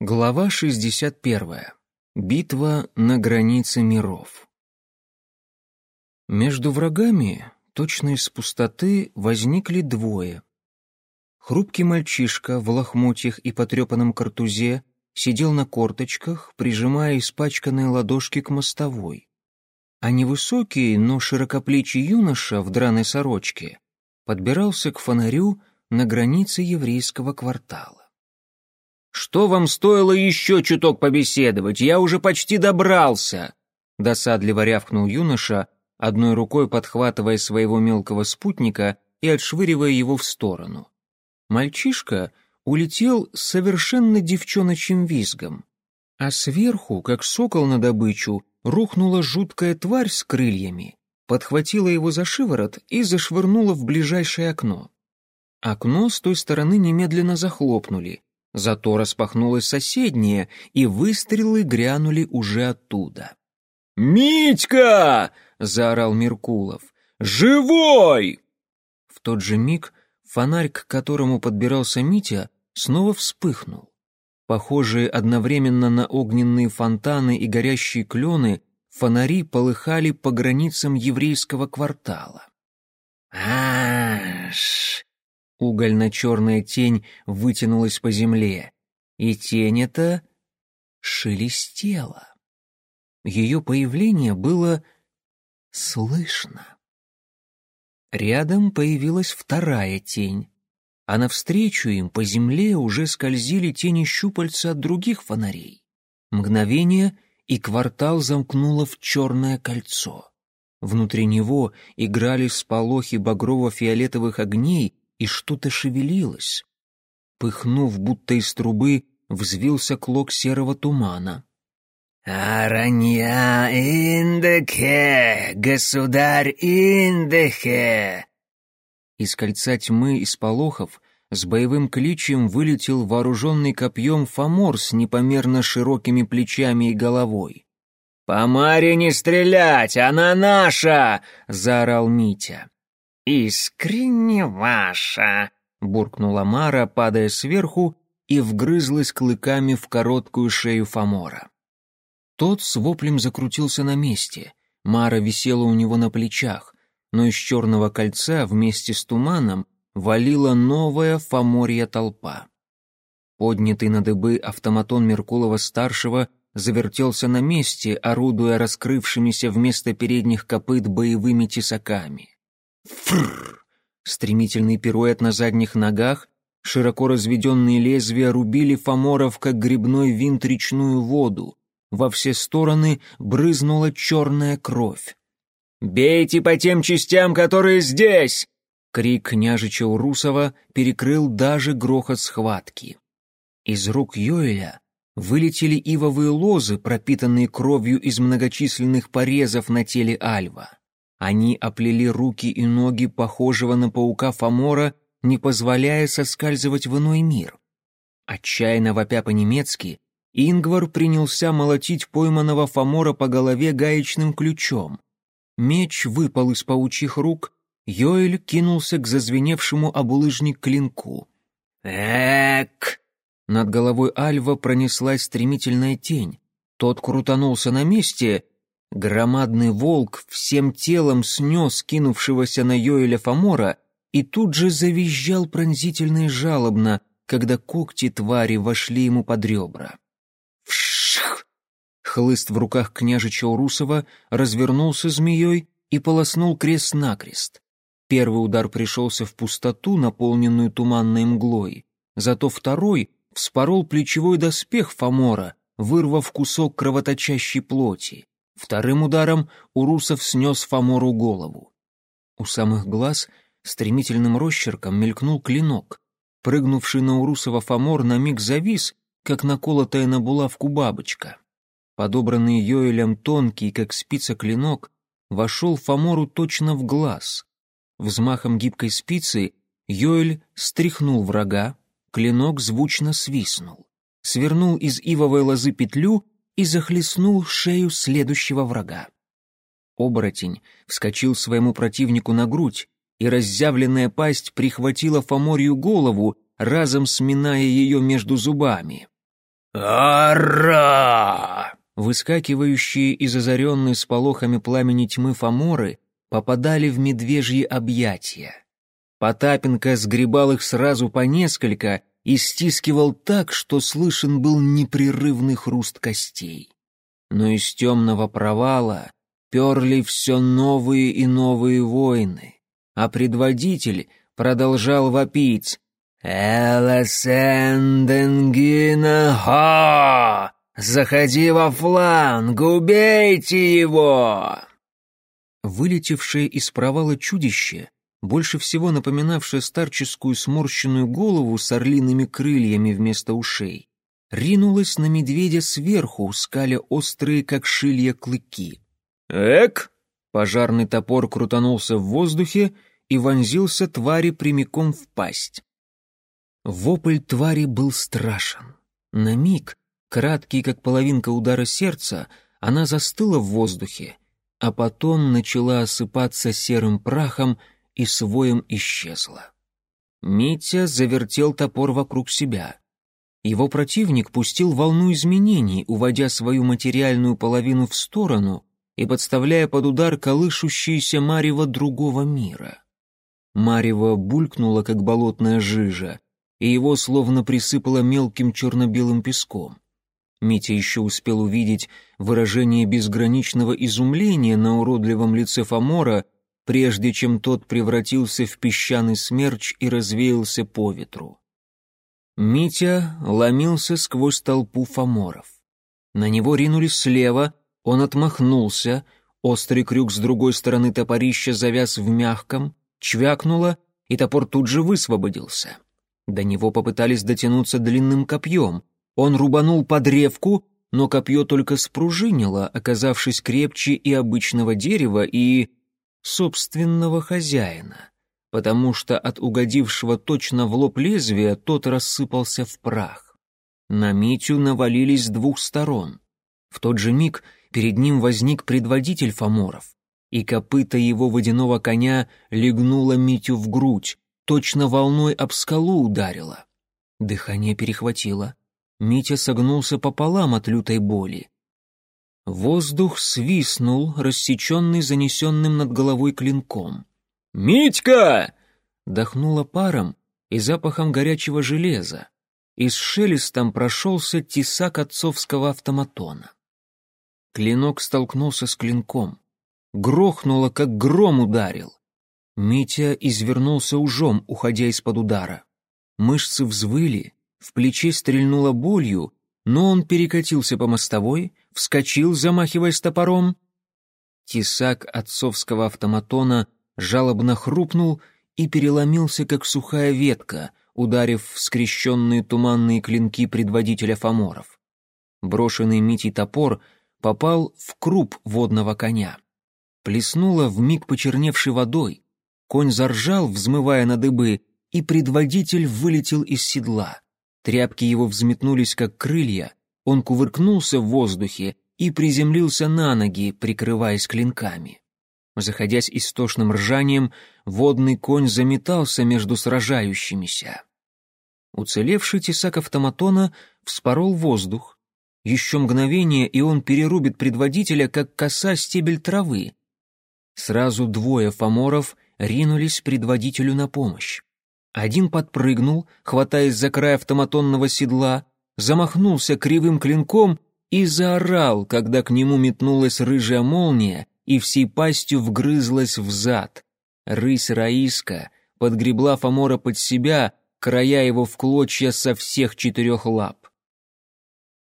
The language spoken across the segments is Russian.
Глава 61. Битва на границе миров. Между врагами, точно из пустоты, возникли двое. Хрупкий мальчишка в лохмотьях и потрепанном картузе сидел на корточках, прижимая испачканные ладошки к мостовой. А невысокий, но широкоплечий юноша в драной сорочке подбирался к фонарю на границе еврейского квартала. «Что вам стоило еще чуток побеседовать? Я уже почти добрался!» Досадливо рявкнул юноша, одной рукой подхватывая своего мелкого спутника и отшвыривая его в сторону. Мальчишка улетел с совершенно девчоночьим визгом, а сверху, как сокол на добычу, рухнула жуткая тварь с крыльями, подхватила его за шиворот и зашвырнула в ближайшее окно. Окно с той стороны немедленно захлопнули, Зато распахнулось соседнее, и выстрелы грянули уже оттуда. «Митька!» — заорал Меркулов. «Живой!» В тот же миг фонарь, к которому подбирался Митя, снова вспыхнул. Похожие одновременно на огненные фонтаны и горящие клены, фонари полыхали по границам еврейского квартала. «Аш!» Угольно-черная тень вытянулась по земле, и тень эта шелестела. Ее появление было слышно. Рядом появилась вторая тень, а навстречу им по земле уже скользили тени щупальца от других фонарей. Мгновение, и квартал замкнуло в черное кольцо. Внутри него играли сполохи багрово-фиолетовых огней, и что-то шевелилось. Пыхнув, будто из трубы, взвился клок серого тумана. «Аранья индеке, государь индеке!» Из кольца тьмы и сполохов с боевым кличем вылетел вооруженный копьем фамор с непомерно широкими плечами и головой. «По Маре не стрелять, она наша!» — заорал Митя. «Искренне ваша!» — буркнула Мара, падая сверху, и вгрызлась клыками в короткую шею Фомора. Тот с воплем закрутился на месте. Мара висела у него на плечах, но из черного кольца вместе с туманом валила новая Фоморья толпа. Поднятый на дыбы автоматон Меркулова-старшего завертелся на месте, орудуя раскрывшимися вместо передних копыт боевыми тесаками. Фрррр! Стремительный пируэт на задних ногах, широко разведенные лезвия рубили фаморов, как грибной винт речную воду. Во все стороны брызнула черная кровь. «Бейте по тем частям, которые здесь!» Крик княжича Урусова перекрыл даже грохот схватки. Из рук Йоэля вылетели ивовые лозы, пропитанные кровью из многочисленных порезов на теле Альва. Они оплели руки и ноги похожего на паука Фомора, не позволяя соскальзывать в иной мир. Отчаянно вопя по-немецки, Ингвар принялся молотить пойманного Фомора по голове гаечным ключом. Меч выпал из паучьих рук, Йоэль кинулся к зазвеневшему обулыжник клинку. «Эк!» Над головой Альва пронеслась стремительная тень. Тот крутанулся на месте — Громадный волк всем телом снес кинувшегося на Йоэля Фомора и тут же завизжал пронзительно и жалобно, когда когти твари вошли ему под ребра. Вшх! Хлыст в руках княжича Урусова развернулся змеей и полоснул крест-накрест. Первый удар пришелся в пустоту, наполненную туманной мглой, зато второй вспорол плечевой доспех Фомора, вырвав кусок кровоточащей плоти. Вторым ударом Урусов снес Фомору голову. У самых глаз стремительным росчерком мелькнул клинок. Прыгнувший на Урусова Фомор на миг завис, как наколотая на булавку бабочка. Подобранный Йоэлем тонкий, как спица клинок, вошел Фомору точно в глаз. Взмахом гибкой спицы Йоэль стряхнул врага, клинок звучно свистнул. Свернул из ивовой лозы петлю и захлестнул шею следующего врага. Оборотень вскочил своему противнику на грудь, и разъявленная пасть прихватила Фоморью голову, разом сминая ее между зубами. «Ара!» Выскакивающие из озаренной сполохами пламени тьмы фаморы попадали в медвежьи объятия. Потапенко сгребал их сразу по несколько и стискивал так, что слышен был непрерывный хруст костей. Но из темного провала перли все новые и новые войны, а предводитель продолжал вопить «Элэсэнденгина ха! Заходи во фланг, убейте его!» Вылетевшее из провала чудище, больше всего напоминавшее старческую сморщенную голову с орлиными крыльями вместо ушей, ринулось на медведя сверху, скаля острые, как шилья, клыки. «Эк!» — пожарный топор крутанулся в воздухе и вонзился твари прямиком в пасть. Вопль твари был страшен. На миг, краткий, как половинка удара сердца, она застыла в воздухе, а потом начала осыпаться серым прахом и своем исчезла. Митя завертел топор вокруг себя. Его противник пустил волну изменений, уводя свою материальную половину в сторону и подставляя под удар колышущееся марево другого мира. Марево булькнуло, как болотная жижа, и его словно присыпало мелким черно-белым песком. Митя еще успел увидеть выражение безграничного изумления на уродливом лице Фомора, прежде чем тот превратился в песчаный смерч и развеялся по ветру. Митя ломился сквозь толпу фоморов. На него ринулись слева, он отмахнулся, острый крюк с другой стороны топорища завяз в мягком, чвякнуло, и топор тут же высвободился. До него попытались дотянуться длинным копьем. Он рубанул под древку, но копье только спружинило, оказавшись крепче и обычного дерева, и собственного хозяина, потому что от угодившего точно в лоб лезвия тот рассыпался в прах. На Митю навалились с двух сторон. В тот же миг перед ним возник предводитель Фоморов, и копыта его водяного коня легнуло Митю в грудь, точно волной об скалу ударило. Дыхание перехватило. Митя согнулся пополам от лютой боли. Воздух свистнул, рассеченный занесенным над головой клинком. «Митька!» Дохнуло паром и запахом горячего железа, и с шелестом прошелся тесак отцовского автоматона. Клинок столкнулся с клинком. Грохнуло, как гром ударил. Митя извернулся ужом, уходя из-под удара. Мышцы взвыли, в плече стрельнуло болью, но он перекатился по мостовой, вскочил, замахиваясь топором. Тесак отцовского автоматона жалобно хрупнул и переломился, как сухая ветка, ударив в скрещенные туманные клинки предводителя фаморов. Брошенный Митей топор попал в круп водного коня. Плеснуло вмиг почерневшей водой, Конь заржал, взмывая на дыбы, и предводитель вылетел из седла. Тряпки его взметнулись, как крылья, он кувыркнулся в воздухе и приземлился на ноги, прикрываясь клинками. Заходясь истошным ржанием, водный конь заметался между сражающимися. Уцелевший тесак автоматона вспорол воздух. Еще мгновение, и он перерубит предводителя, как коса стебель травы. Сразу двое фаморов ринулись предводителю на помощь. Один подпрыгнул, хватаясь за край автоматонного седла, замахнулся кривым клинком и заорал, когда к нему метнулась рыжая молния и всей пастью вгрызлась в зад. Рысь Раиска подгребла Фомора под себя, края его в клочья со всех четырех лап.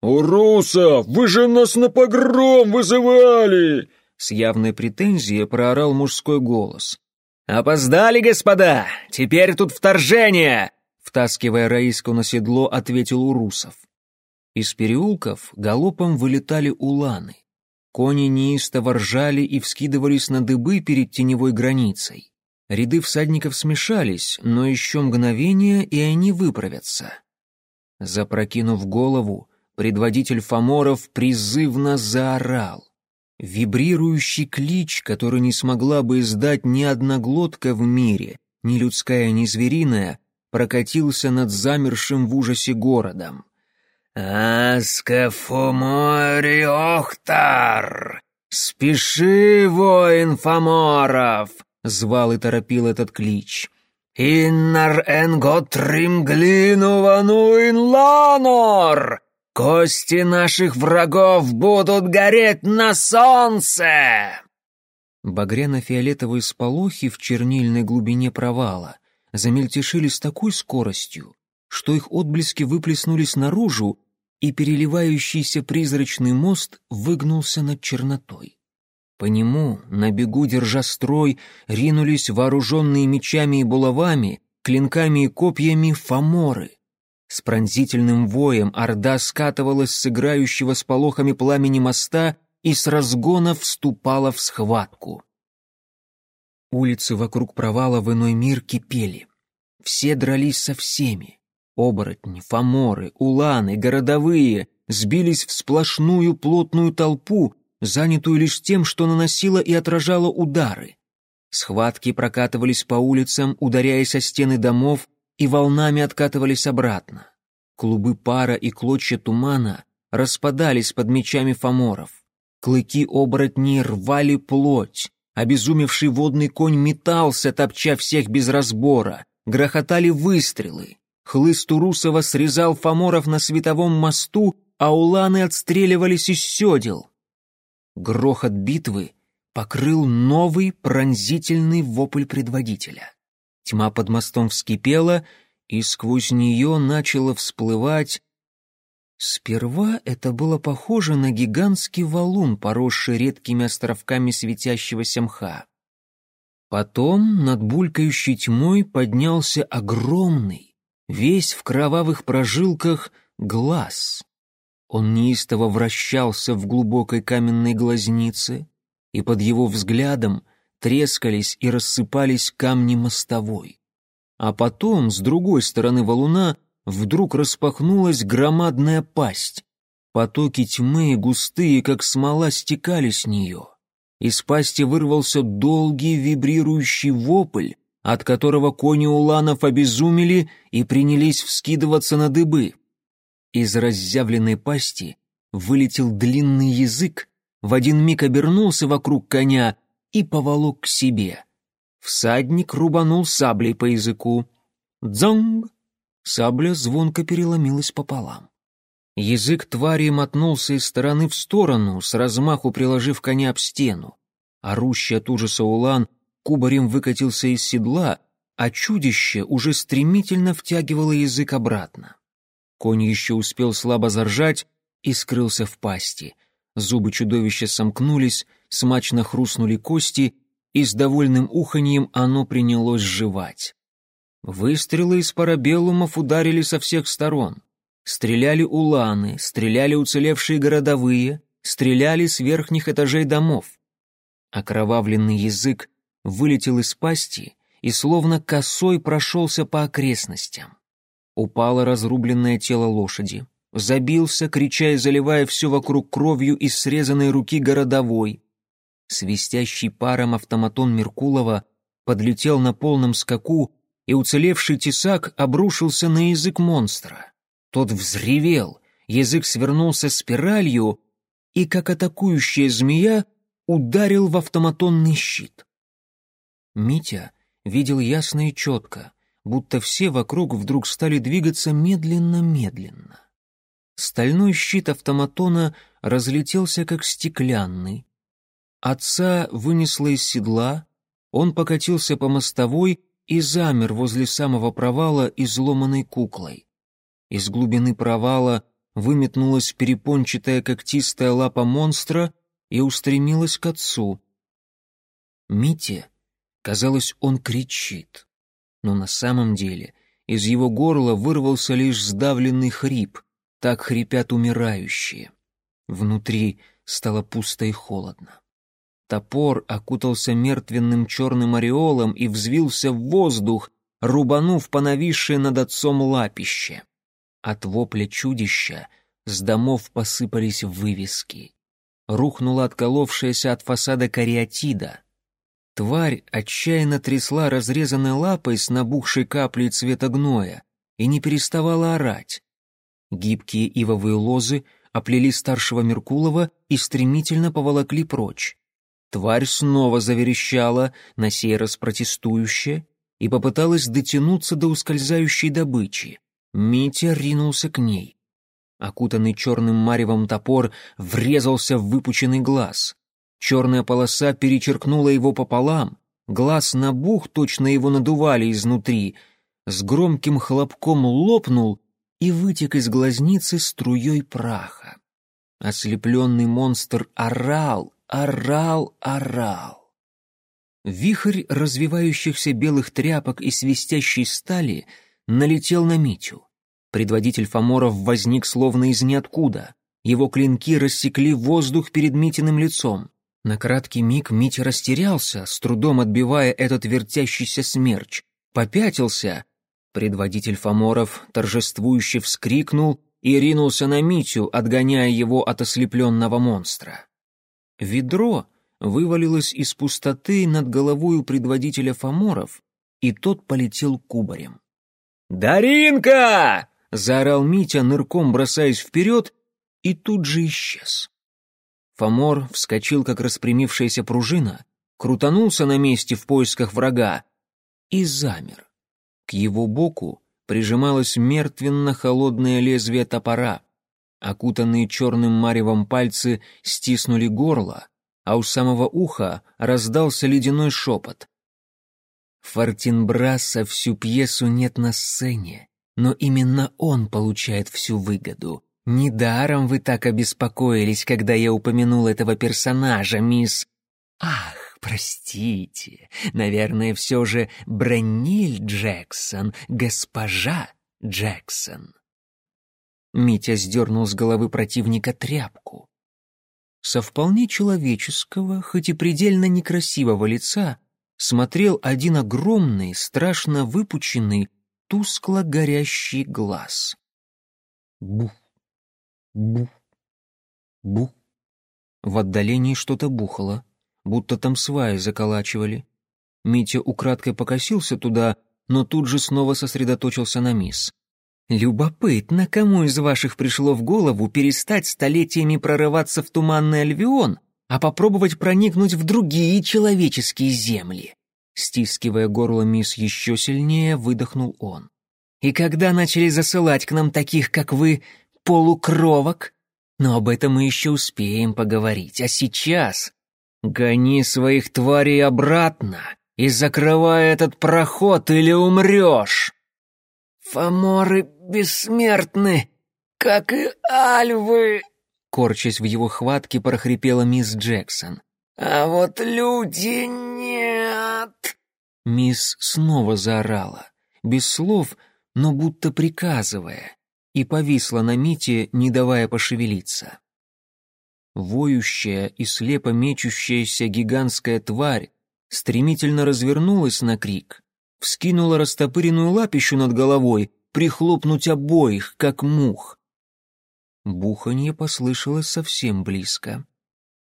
«Урусов, вы же нас на погром вызывали!» С явной претензией проорал мужской голос. «Опоздали, господа! Теперь тут вторжение!» Втаскивая Раиску на седло, ответил Урусов. Из переулков галопом вылетали уланы. Кони неистово ржали и вскидывались на дыбы перед теневой границей. Ряды всадников смешались, но еще мгновение, и они выправятся. Запрокинув голову, предводитель Фоморов призывно заорал. Вибрирующий клич, который не смогла бы издать ни одна глотка в мире, ни людская, ни звериная, прокатился над замершим в ужасе городом. «Аскафумори Охтар! Спеши, воин Фоморов!» — звал и торопил этот клич. «Иннар энготрим глину вануин ланор! Кости наших врагов будут гореть на солнце!» Багряно-фиолетовые сполохи в чернильной глубине провала замельтешили с такой скоростью, что их отблески выплеснулись наружу, и переливающийся призрачный мост выгнулся над чернотой. По нему, на бегу держа строй, ринулись вооруженные мечами и булавами, клинками и копьями фаморы. С пронзительным воем орда скатывалась с играющего с полохами пламени моста и с разгона вступала в схватку. Улицы вокруг провала в иной мир кипели. Все дрались со всеми. Оборотни, фаморы, уланы, городовые сбились в сплошную плотную толпу, занятую лишь тем, что наносила и отражала удары. Схватки прокатывались по улицам, ударяясь о стены домов, и волнами откатывались обратно. Клубы пара и клочья тумана распадались под мечами фаморов. Клыки оборотней рвали плоть, обезумевший водный конь метался, топча всех без разбора, грохотали выстрелы. Хлыст Урусова срезал фаморов на световом мосту, а уланы отстреливались из седел. Грохот битвы покрыл новый пронзительный вопль предводителя. Тьма под мостом вскипела, и сквозь нее начало всплывать... Сперва это было похоже на гигантский валун, поросший редкими островками светящегося мха. Потом над булькающей тьмой поднялся огромный, весь в кровавых прожилках, глаз. Он неистово вращался в глубокой каменной глазнице, и под его взглядом трескались и рассыпались камни мостовой. А потом, с другой стороны валуна, вдруг распахнулась громадная пасть. Потоки тьмы, густые, как смола, стекали с нее. Из пасти вырвался долгий вибрирующий вопль, от которого кони уланов обезумели и принялись вскидываться на дыбы. Из разъявленной пасти вылетел длинный язык, в один миг обернулся вокруг коня и поволок к себе. Всадник рубанул саблей по языку. Дзонг! Сабля звонко переломилась пополам. Язык твари мотнулся из стороны в сторону, с размаху приложив коня об стену. Орущий от ужаса улан кубарем выкатился из седла, а чудище уже стремительно втягивало язык обратно. Конь еще успел слабо заржать и скрылся в пасти. Зубы чудовища сомкнулись, смачно хрустнули кости, и с довольным уханьем оно принялось жевать. Выстрелы из парабеллумов ударили со всех сторон. Стреляли уланы, стреляли уцелевшие городовые, стреляли с верхних этажей домов. Окровавленный язык вылетел из пасти и словно косой прошелся по окрестностям. Упало разрубленное тело лошади. Забился, крича и заливая все вокруг кровью из срезанной руки городовой. Свистящий паром автоматон Меркулова подлетел на полном скаку, и уцелевший тесак обрушился на язык монстра. Тот взревел, язык свернулся спиралью и, как атакующая змея, ударил в автоматонный щит. Митя видел ясно и четко — будто все вокруг вдруг стали двигаться медленно-медленно. Стальной щит автоматона разлетелся, как стеклянный. Отца вынесло из седла, он покатился по мостовой и замер возле самого провала изломанной куклой. Из глубины провала выметнулась перепончатая когтистая лапа монстра и устремилась к отцу. Мите, казалось, он кричит но на самом деле из его горла вырвался лишь сдавленный хрип, так хрипят умирающие. Внутри стало пусто и холодно. Топор окутался мертвенным черным ореолом и взвился в воздух, рубанув по нависшее над отцом лапище. От вопля чудища с домов посыпались вывески. Рухнула отколовшаяся от фасада кариатида. Тварь отчаянно трясла разрезанной лапой с набухшей каплей цвета гноя и не переставала орать. Гибкие ивовые лозы оплели старшего Меркулова и стремительно поволокли прочь. Тварь снова заверещала, на сей раз протестующе, и попыталась дотянуться до ускользающей добычи. Митя ринулся к ней. Окутанный черным маревом топор врезался в выпученный глаз. Черная полоса перечеркнула его пополам, глаз набух, точно его надували изнутри, с громким хлопком лопнул и вытек из глазницы струей праха. Ослепленный монстр орал, орал, орал. Вихрь развивающихся белых тряпок и свистящей стали налетел на Митю. Предводитель Фоморов возник словно из ниоткуда. Его клинки рассекли воздух перед Митиным лицом. На краткий миг Митя растерялся, с трудом отбивая этот вертящийся смерч. Попятился. Предводитель Фоморов торжествующе вскрикнул и ринулся на Митю, отгоняя его от ослепленного монстра. Ведро вывалилось из пустоты над головой у предводителя Фоморов, и тот полетел кубарем. «Даринка!» заорал Митя, нырком бросаясь вперед, и тут же исчез. Фомор вскочил, как распрямившаяся пружина, крутанулся на месте в поисках врага и замер. К его боку прижималось мертвенно-холодное лезвие топора. Окутанные черным маревом пальцы стиснули горло, а у самого уха раздался ледяной шепот. Фортинбраса всю пьесу нет на сцене но именно он получает всю выгоду. Недаром вы так обеспокоились, когда я упомянул этого персонажа, мисс... Ах, простите, наверное, все же Браниль Джексон, госпожа Джексон. Митя сдернул с головы противника тряпку. Со вполне человеческого, хоть и предельно некрасивого лица смотрел один огромный, страшно выпученный, тускло горящий глаз. Бух, бух, бух. В отдалении что-то бухало, будто там сваи заколачивали. Митя украдкой покосился туда, но тут же снова сосредоточился на мисс. «Любопытно, кому из ваших пришло в голову перестать столетиями прорываться в туманный Альвион, а попробовать проникнуть в другие человеческие земли?» Стискивая горло мисс еще сильнее, выдохнул он. «И когда начали засылать к нам таких, как вы, полукровок? Но об этом мы еще успеем поговорить. А сейчас гони своих тварей обратно и закрывай этот проход, или умрешь!» «Фоморы бессмертны, как и альвы!» Корчась в его хватке, прохрипела мисс Джексон. «А вот люди нет!» Мисс снова заорала, без слов, но будто приказывая, и повисла на Мите, не давая пошевелиться. Воющая и слепо мечущаяся гигантская тварь стремительно развернулась на крик, вскинула растопыренную лапищу над головой, прихлопнуть обоих, как мух. Буханье послышалось совсем близко.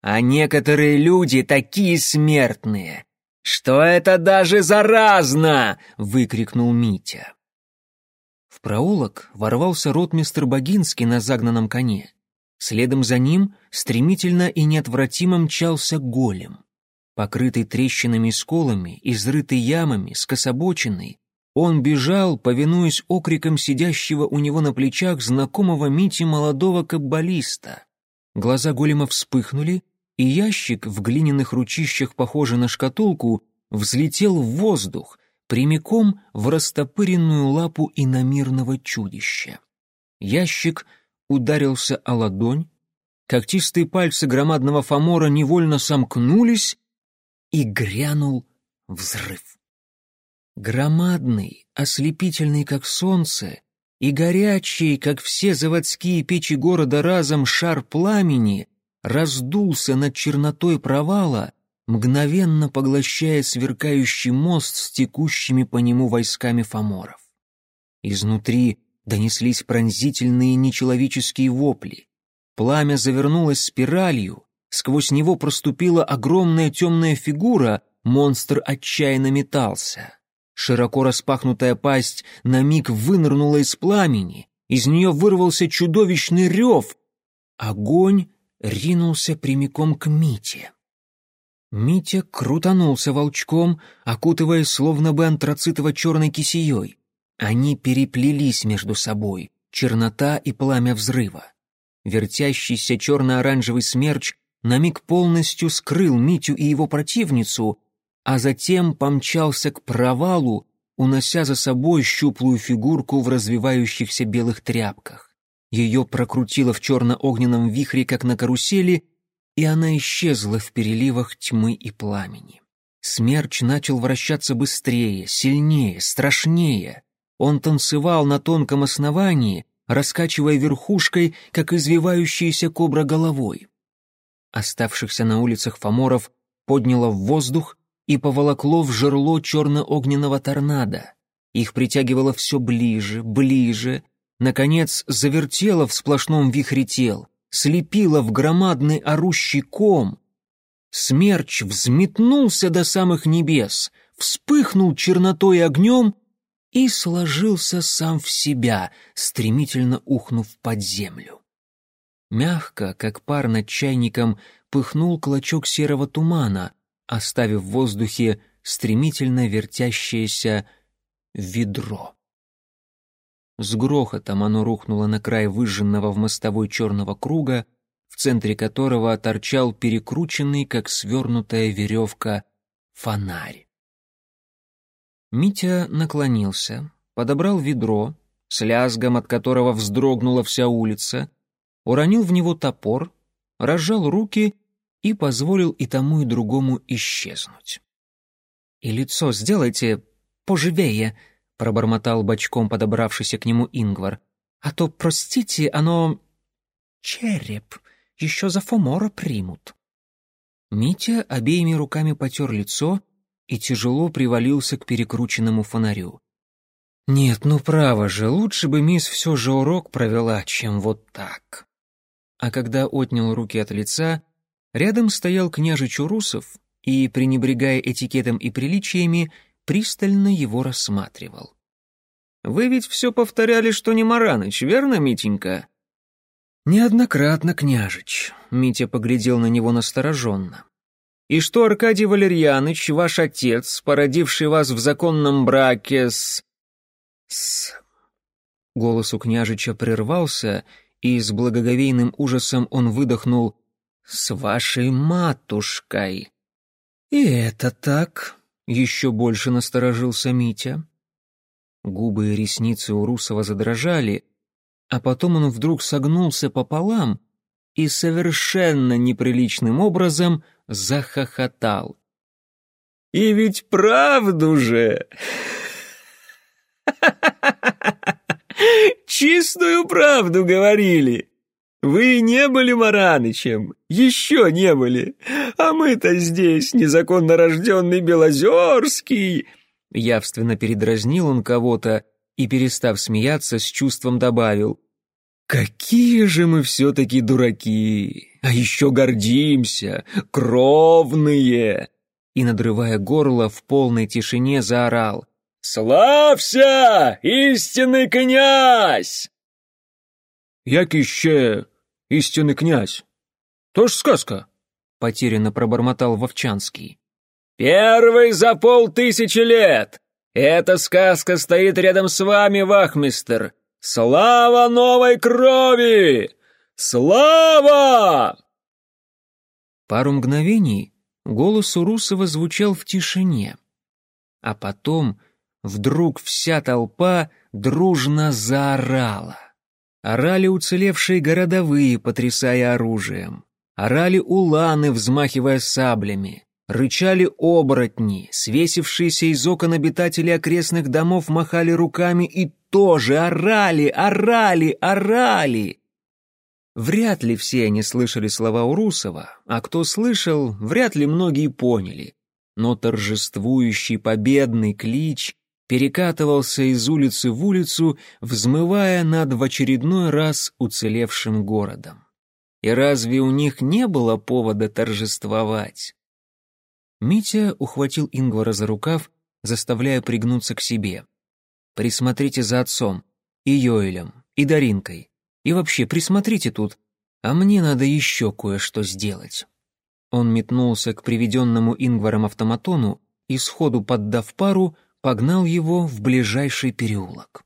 А некоторые люди такие смертные, что это даже заразно!» — выкрикнул Митя. В проулок ворвался ротмистр Богинский на загнанном коне. Следом за ним стремительно и неотвратимо мчался голем. Покрытый трещинами и сколами, изрытый ямами, скособоченный, он бежал, повинуясь окрикам сидящего у него на плечах знакомого Мити молодого каббалиста. Глаза голема вспыхнули, и ящик в глиняных ручищах, похожий на шкатулку, взлетел в воздух, прямиком в растопыренную лапу иномирного чудища. Ящик ударился о ладонь, когтистые пальцы громадного фамора невольно сомкнулись, и грянул взрыв. Громадный, ослепительный, как солнце, и горячий, как все заводские печи города разом, шар пламени раздулся над чернотой провала, мгновенно поглощая сверкающий мост с текущими по нему войсками фаморов. Изнутри донеслись пронзительные нечеловеческие вопли. Пламя завернулось спиралью, сквозь него проступила огромная темная фигура, монстр отчаянно метался. Широко распахнутая пасть на миг вынырнула из пламени, из нее вырвался чудовищный рев. Огонь ринулся прямиком к Мите. Митя крутанулся волчком, окутываясь словно бы антрацитово-черной кисеей. Они переплелись между собой, чернота и пламя взрыва. Вертящийся черно-оранжевый смерч на миг полностью скрыл Митю и его противницу, а затем помчался к провалу, унося за собой щуплую фигурку в развивающихся белых тряпках. Ее прокрутило в черно-огненном вихре, как на карусели, и она исчезла в переливах тьмы и пламени. Смерч начал вращаться быстрее, сильнее, страшнее. Он танцевал на тонком основании, раскачивая верхушкой, как извивающаяся кобра головой. Оставшихся на улицах фаморов подняло в воздух и поволокло в жерло черно-огненного торнадо. Их притягивало все ближе, ближе, наконец завертело в сплошном вихре тел, слепило в громадный орущий ком. Смерч взметнулся до самых небес, вспыхнул чернотой огнем и сложился сам в себя, стремительно ухнув под землю. Мягко, как пар над чайником, пыхнул клочок серого тумана, оставив в воздухе стремительно вертящееся ведро. С грохотом оно рухнуло на край выжженного в мостовой черного круга, в центре которого торчал перекрученный, как свернутая веревка, фонарь. Митя наклонился, подобрал ведро, с лязгом от которого вздрогнула вся улица, уронил в него топор, разжал руки и позволил и тому, и другому исчезнуть. «И лицо сделайте поживее», — пробормотал бочком подобравшийся к нему Ингвар. «А то, простите, оно... череп, еще за Фомора примут». Митя обеими руками потер лицо и тяжело привалился к перекрученному фонарю. «Нет, ну право же, лучше бы мисс все же урок провела, чем вот так». А когда отнял руки от лица, Рядом стоял княжич Урусов и, пренебрегая этикетом и приличиями, пристально его рассматривал. «Вы ведь все повторяли, что не Мараныч, верно, Митенька?» «Неоднократно, княжич», — Митя поглядел на него настороженно. «И что Аркадий Валерьяныч, ваш отец, породивший вас в законном браке с...» «С...» Голос у княжича прервался, и с благоговейным ужасом он выдохнул с вашей матушкой». «И это так?» — еще больше насторожился Митя. Губы и ресницы у Русова задрожали, а потом он вдруг согнулся пополам и совершенно неприличным образом захохотал. «И ведь правду же!» «Чистую правду говорили!» Вы не были Маранычем, еще не были, а мы-то здесь, незаконно рожденный Белозерский!» Явственно передразнил он кого-то и, перестав смеяться, с чувством добавил. «Какие же мы все-таки дураки! А еще гордимся! Кровные!» И, надрывая горло, в полной тишине заорал. «Славься, истинный князь!» «Як іще истинный князь. Тоже сказка?» — потерянно пробормотал Вовчанский. «Первый за полтысячи лет! Эта сказка стоит рядом с вами, вахмистер! Слава новой крови! Слава!» Пару мгновений голос Урусова звучал в тишине, а потом вдруг вся толпа дружно заорала. Орали уцелевшие городовые, потрясая оружием. Орали уланы, взмахивая саблями. Рычали оборотни, свесившиеся из окон обитатели окрестных домов махали руками и тоже орали, орали, орали. Вряд ли все они слышали слова Урусова, а кто слышал, вряд ли многие поняли. Но торжествующий победный клич перекатывался из улицы в улицу, взмывая над в очередной раз уцелевшим городом. И разве у них не было повода торжествовать? Митя ухватил Ингвара за рукав, заставляя пригнуться к себе. «Присмотрите за отцом, и Йоэлем, и Даринкой. И вообще, присмотрите тут, а мне надо еще кое-что сделать». Он метнулся к приведенному Ингваром автоматону и, сходу поддав пару, погнал его в ближайший переулок.